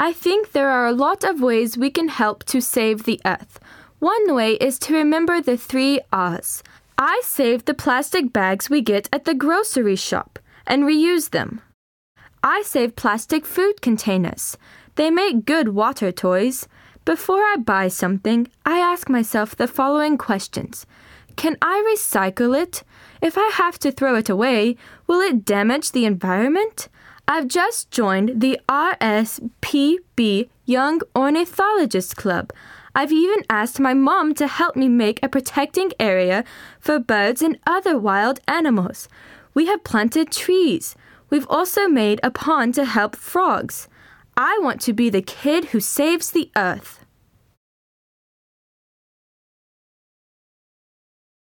I think there are a lot of ways we can help to save the earth. One way is to remember the three R's. I save the plastic bags we get at the grocery shop and reuse them. I save plastic food containers. They make good water toys. Before I buy something, I ask myself the following questions Can I recycle it? If I have to throw it away, will it damage the environment? I've just joined the RSPB Young Ornithologist Club. I've even asked my mom to help me make a protecting area for birds and other wild animals. We have planted trees. We've also made a pond to help frogs. I want to be the kid who saves the earth.